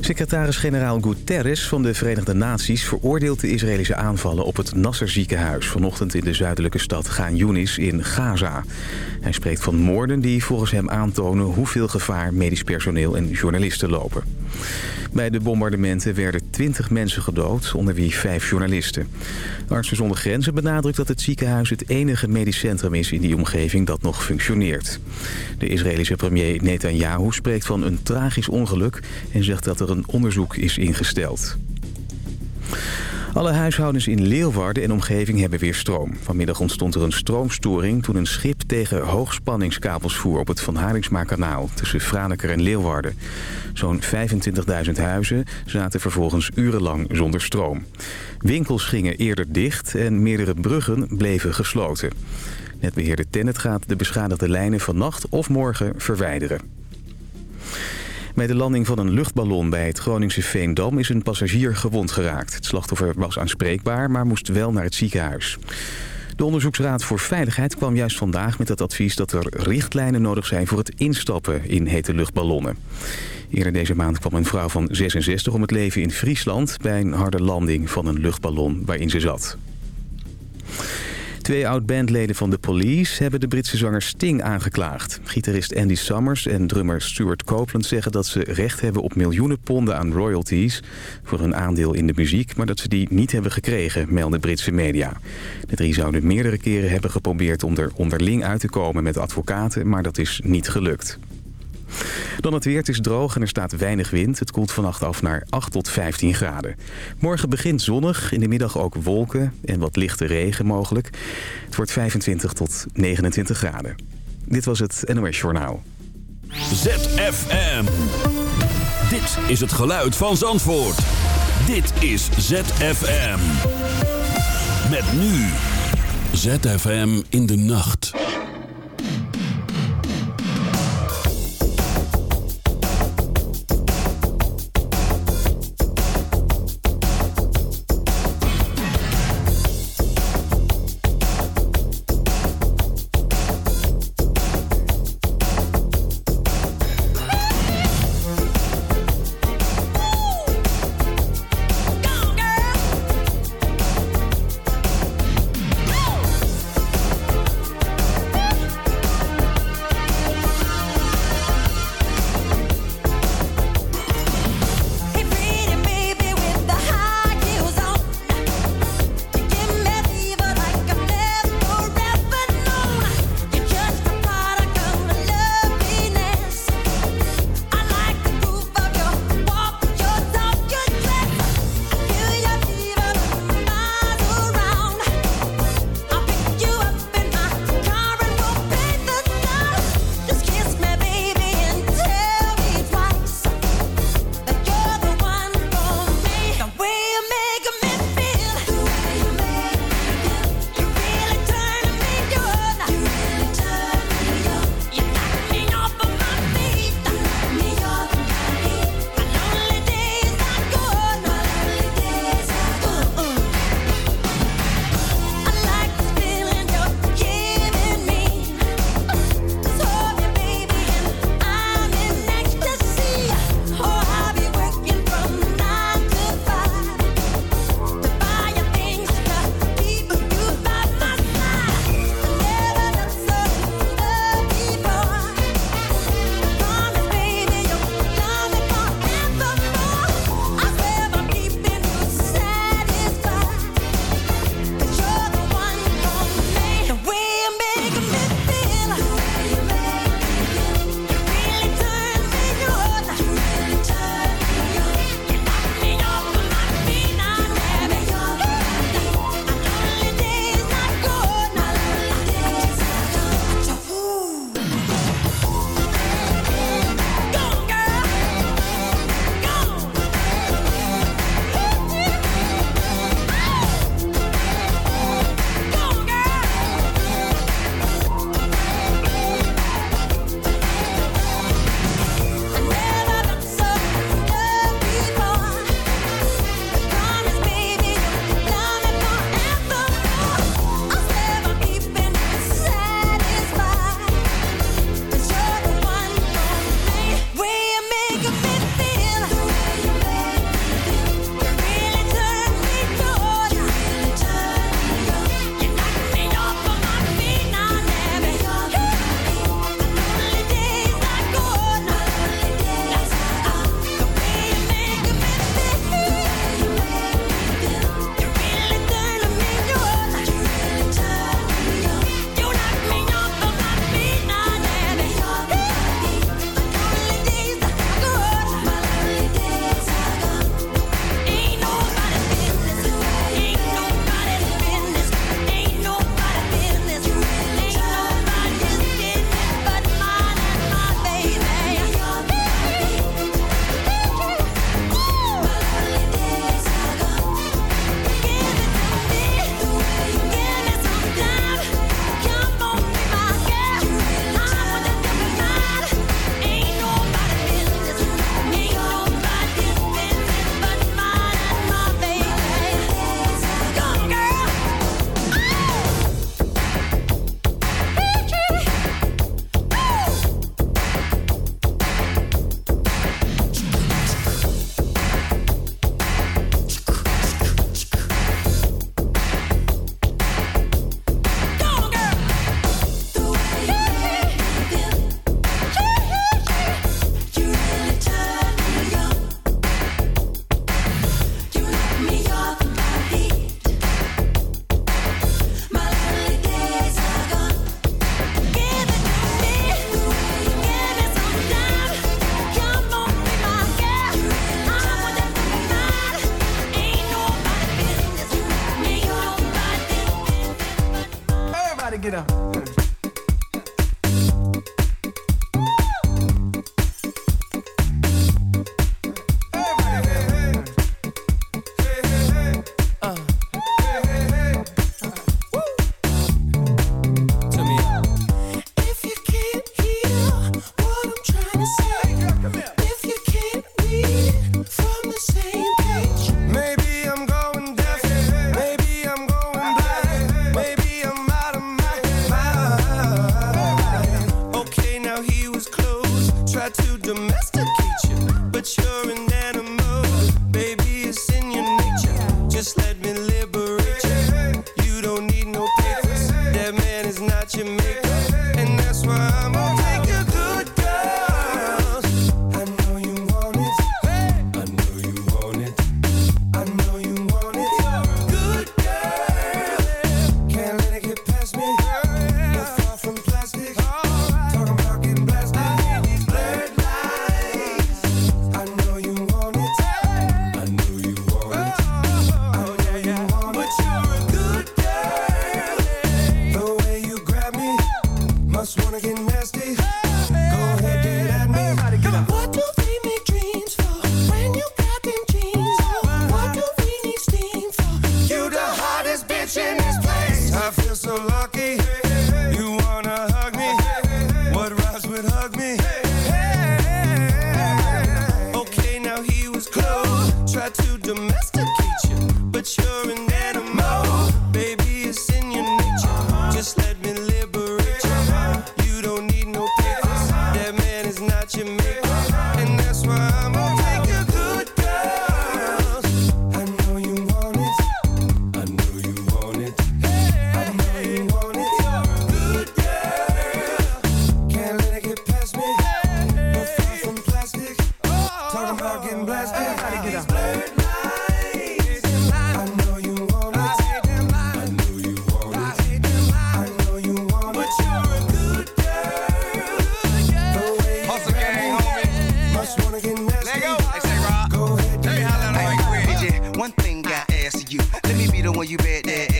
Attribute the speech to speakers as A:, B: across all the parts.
A: Secretaris-generaal Guterres van de Verenigde Naties veroordeelt de Israëlische aanvallen op het Nasser ziekenhuis vanochtend in de zuidelijke stad Gaan Yunis in Gaza. Hij spreekt van moorden die volgens hem aantonen hoeveel gevaar medisch personeel en journalisten lopen. Bij de bombardementen werden 20 mensen gedood, onder wie vijf journalisten. Artsen zonder Grenzen benadrukt dat het ziekenhuis het enige medisch centrum is in die omgeving dat nog functioneert. De Israëlische premier Netanyahu spreekt van een tragisch ongeluk en zegt dat er een onderzoek is ingesteld. Alle huishoudens in Leeuwarden en omgeving hebben weer stroom. Vanmiddag ontstond er een stroomstoring toen een schip tegen hoogspanningskabels voer op het Van Haringsma-kanaal tussen Franeker en Leeuwarden. Zo'n 25.000 huizen zaten vervolgens urenlang zonder stroom. Winkels gingen eerder dicht en meerdere bruggen bleven gesloten. Netbeheerder Tennet gaat de beschadigde lijnen vannacht of morgen verwijderen. Bij de landing van een luchtballon bij het Groningse Veendam is een passagier gewond geraakt. Het slachtoffer was aanspreekbaar, maar moest wel naar het ziekenhuis. De Onderzoeksraad voor Veiligheid kwam juist vandaag met het advies dat er richtlijnen nodig zijn voor het instappen in hete luchtballonnen. Eerder deze maand kwam een vrouw van 66 om het leven in Friesland bij een harde landing van een luchtballon waarin ze zat. Twee oud-bandleden van The Police hebben de Britse zanger Sting aangeklaagd. Gitarist Andy Summers en drummer Stuart Copeland zeggen dat ze recht hebben op miljoenen ponden aan royalties voor hun aandeel in de muziek, maar dat ze die niet hebben gekregen, melden Britse media. De drie zouden meerdere keren hebben geprobeerd om er onderling uit te komen met advocaten, maar dat is niet gelukt. Dan het weer. Het is droog en er staat weinig wind. Het koelt vannacht af naar 8 tot 15 graden. Morgen begint zonnig. In de middag ook wolken en wat lichte regen mogelijk. Het wordt 25 tot 29 graden. Dit was het NOS Journaal.
B: ZFM. Dit is het geluid van Zandvoort. Dit is ZFM. Met nu. ZFM in de nacht.
C: domesticate you, but you're an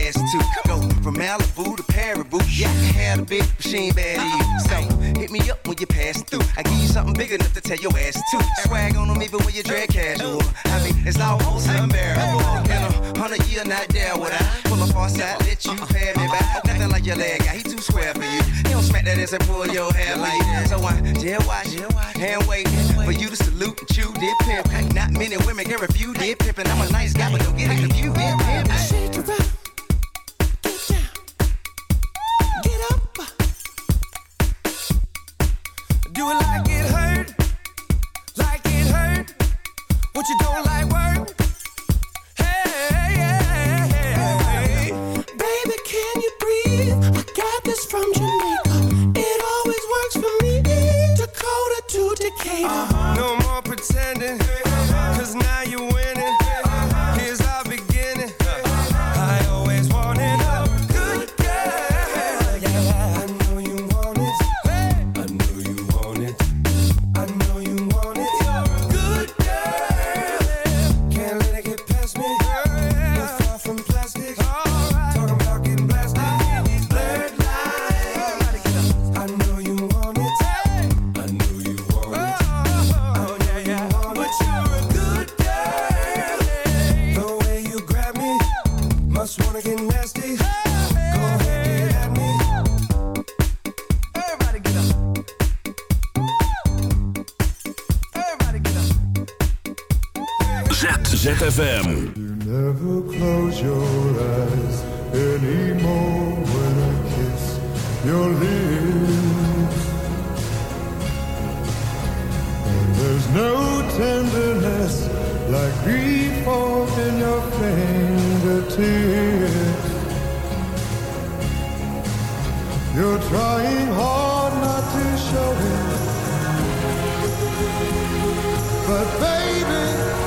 C: ass too. Go from Malibu to Paribu. Yeah, I have a big machine bad to you. So hit me up when you pass through. I give you something big enough to tell your
D: ass too. Swag on them even when you
E: drag casual.
F: I mean, it's almost unbearable. In a hundred year, not there would I pull a on side, let you pay me back. Nothing like your leg guy, he too square for you. He don't smack that ass and pull your hair like that. So I jail watch, hand wait for you to salute and chew, did pimp. Not many women can refuse, did pimp.
G: And I'm a nice guy, but don't get it confused, pimp. you don't tenderness like grief in your fingertips. You're trying hard not to show it, but baby.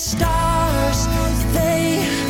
F: Stars, they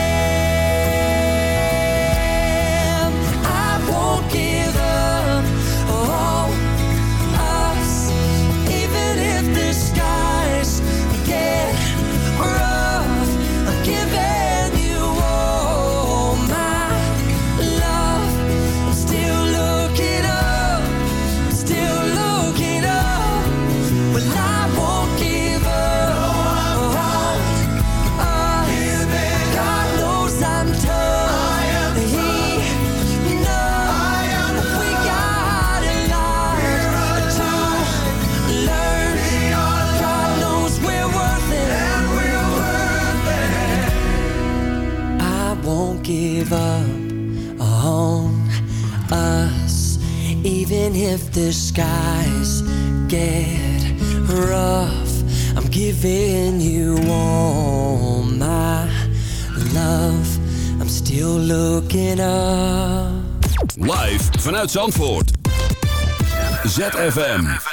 H: even if the skies get rough. I'm giving you all my love. I'm still looking up. Live vanuit Zandvoort. ZFM.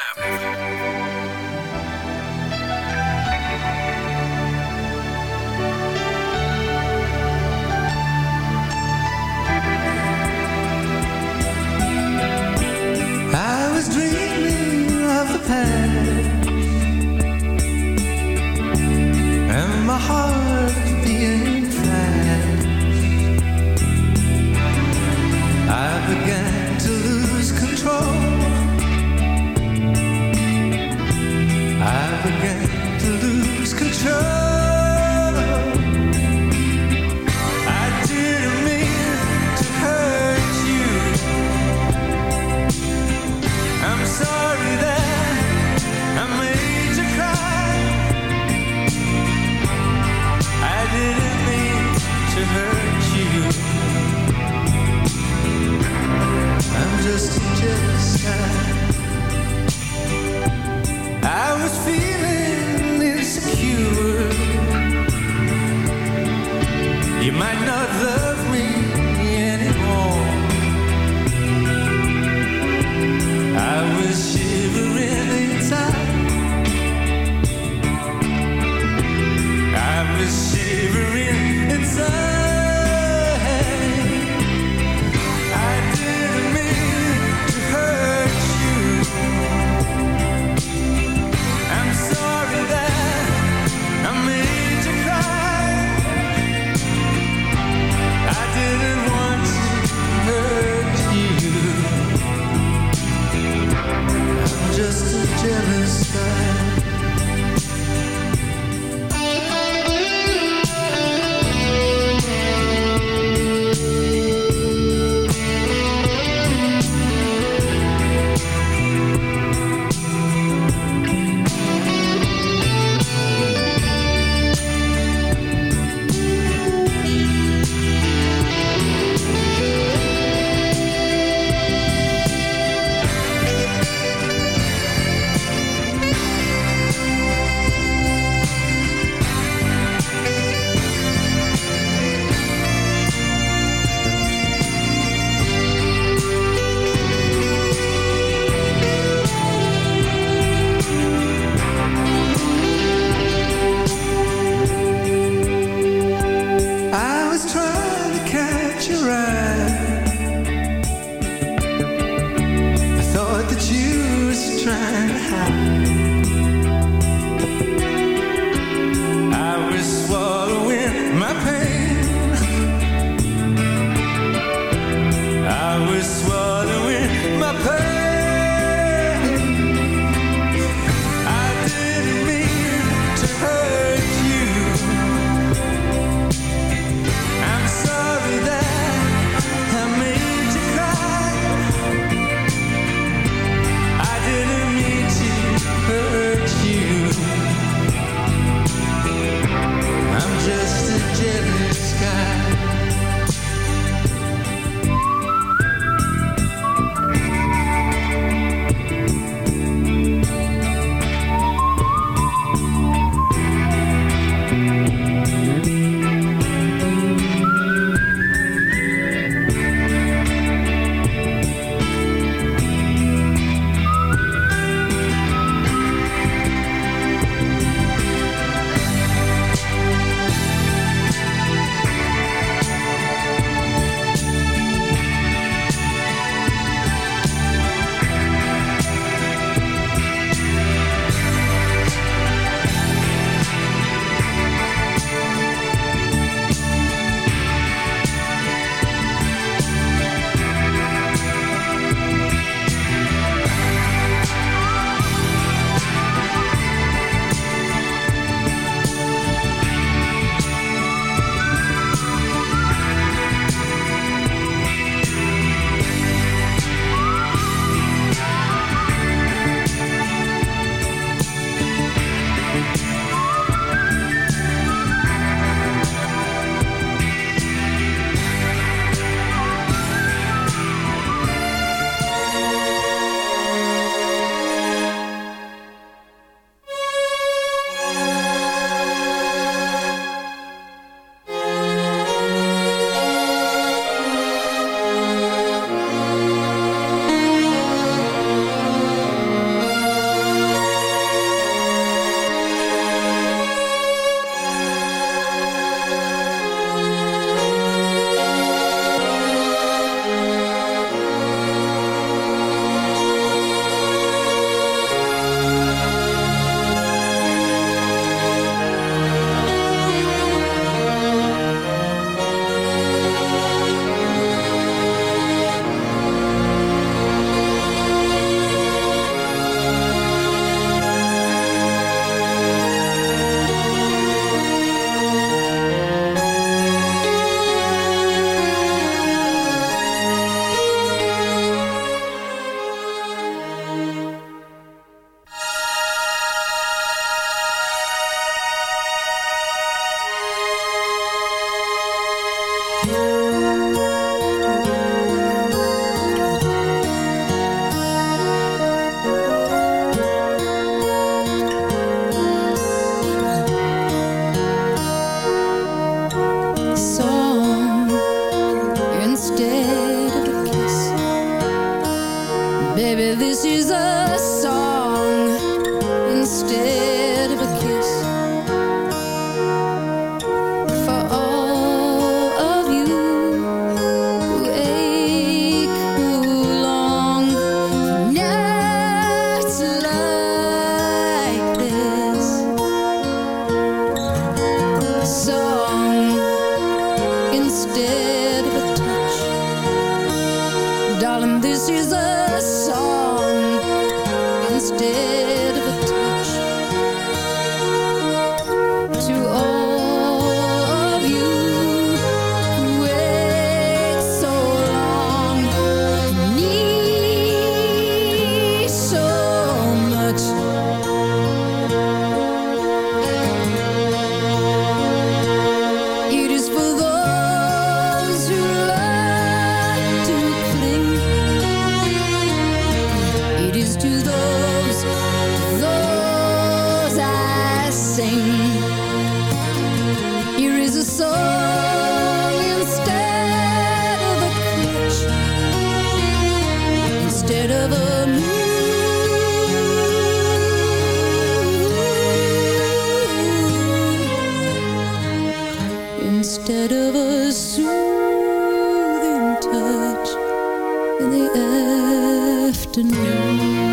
H: The afternoon.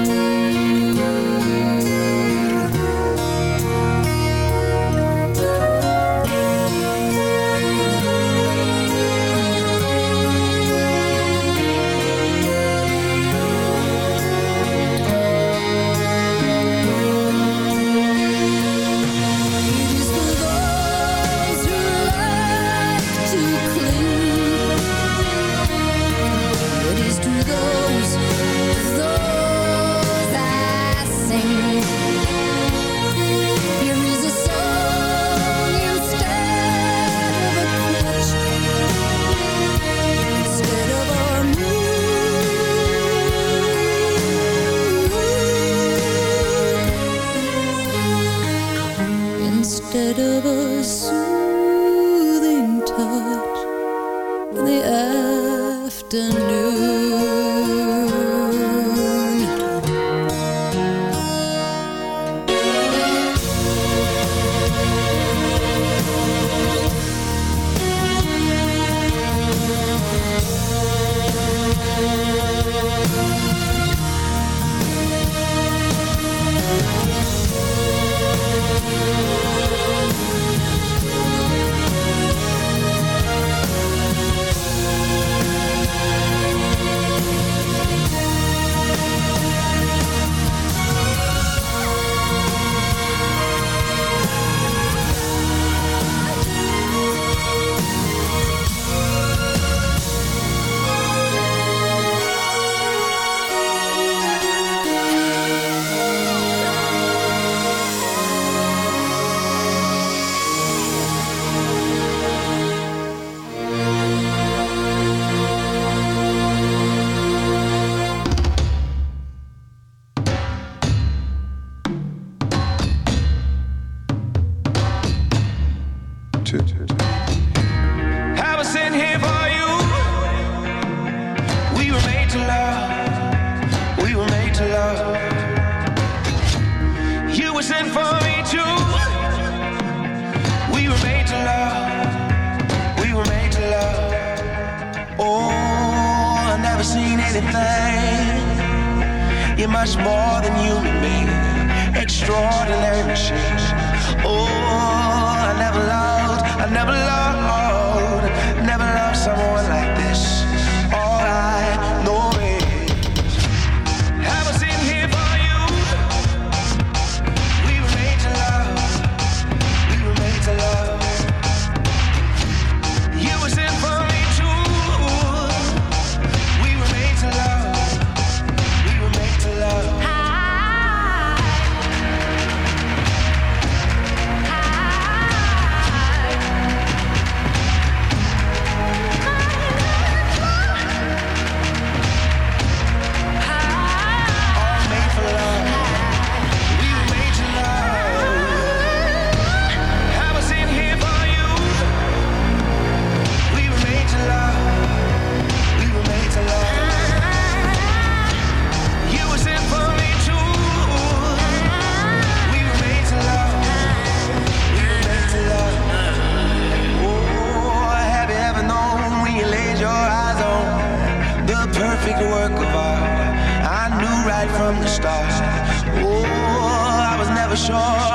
H: I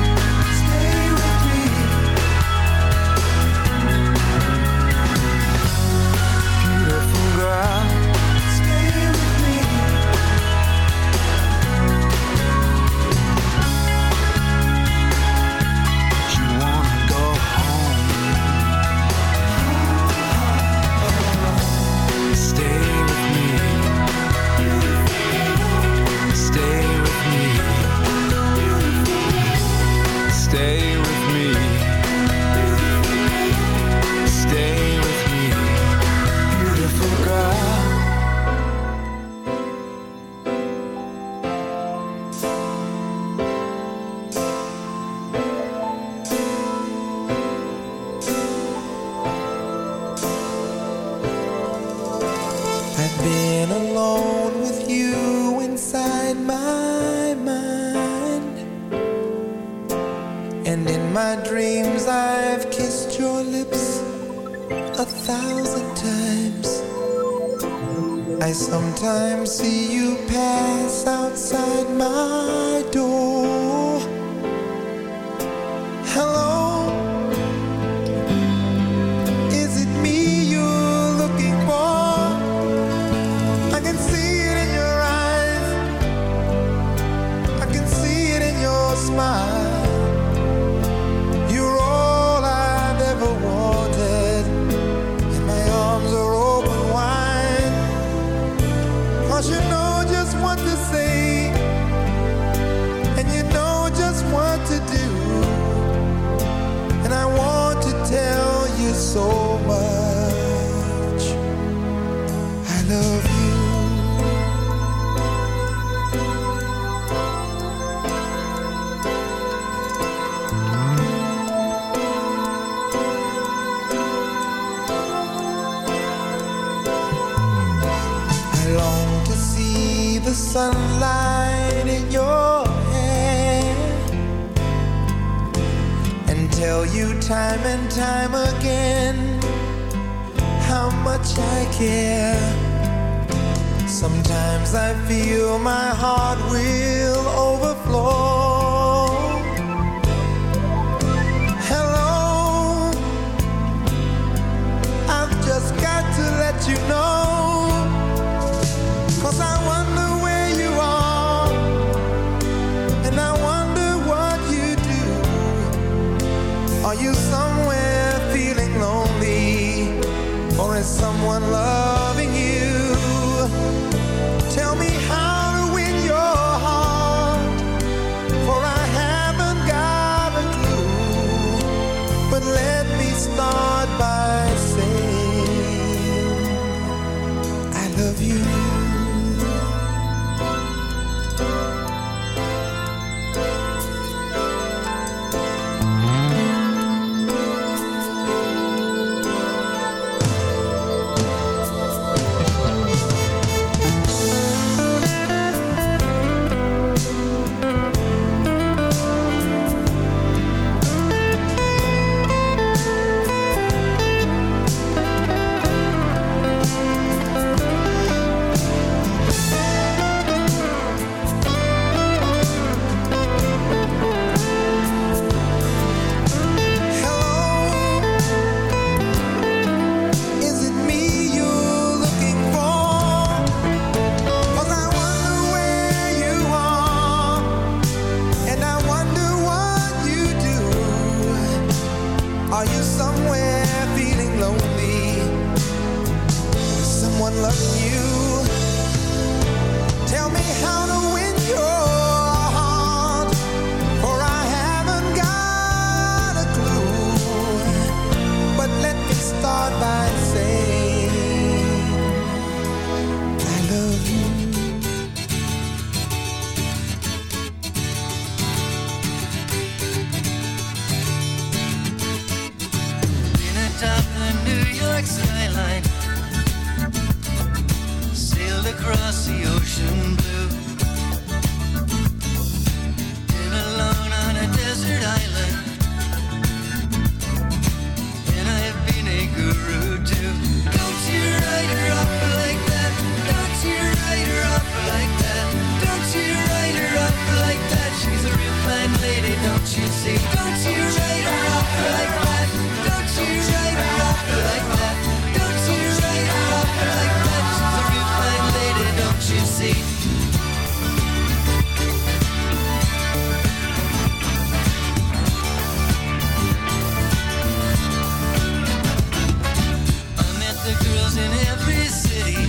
H: the girls in every city,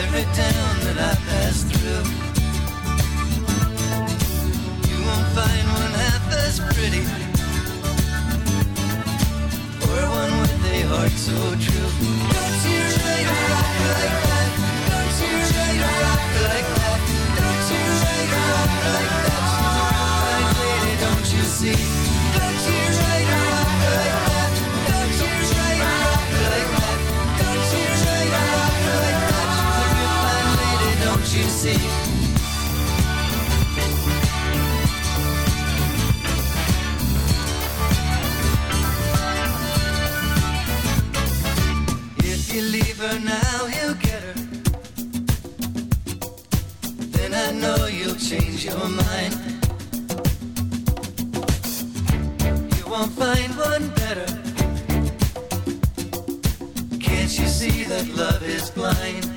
H: every town that I pass through. You won't find one half as pretty, or one with a heart so true. Don't you really rock like that? Don't you really rock like that? Don't you really rock like that? She's lady, don't you see? see. If you leave her now, he'll get her. Then I know you'll change your mind. You won't find one better. Can't you see that love is blind?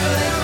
F: Good.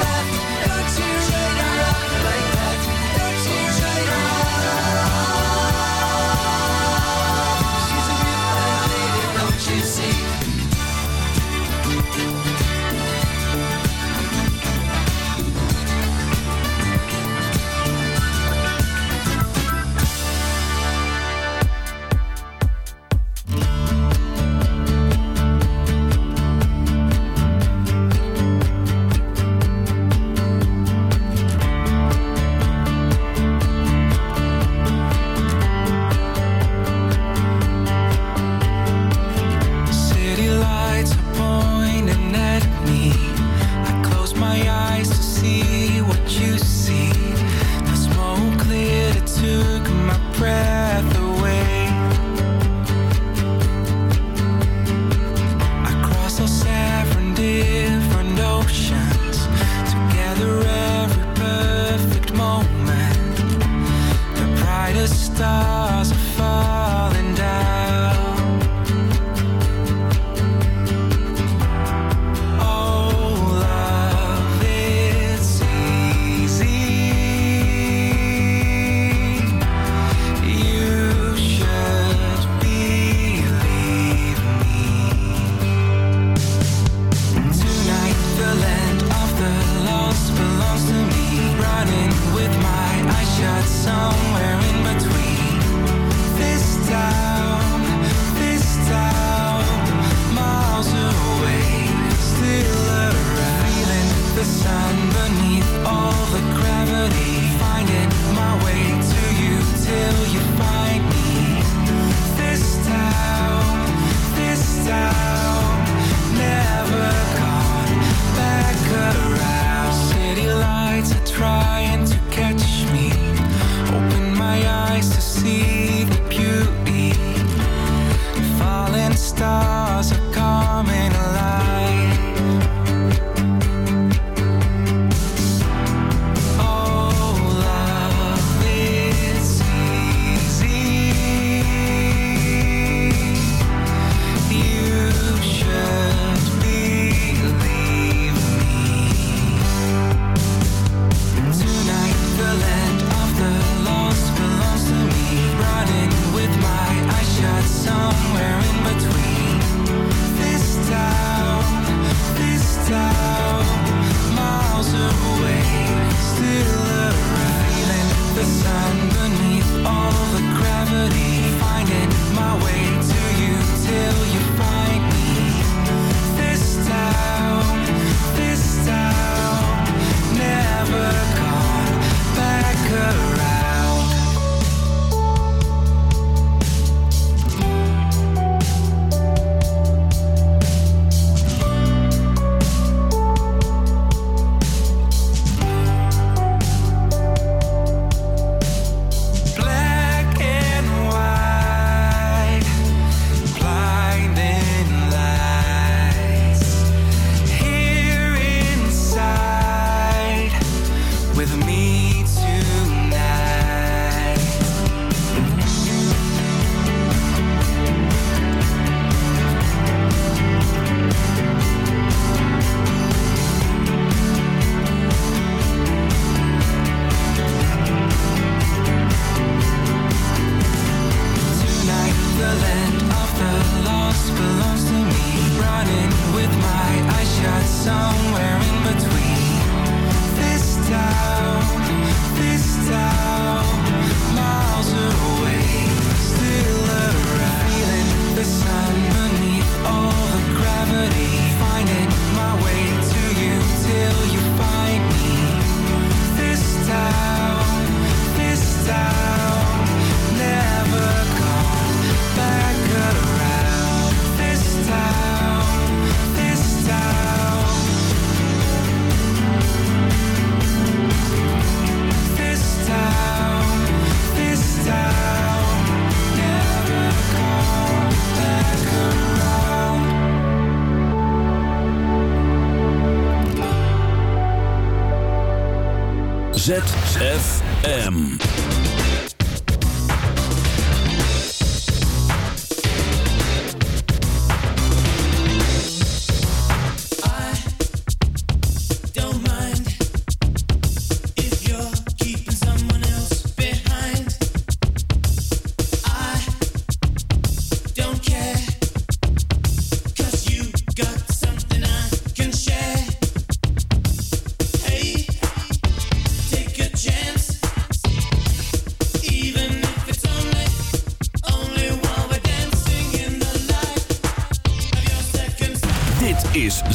F: somewhere.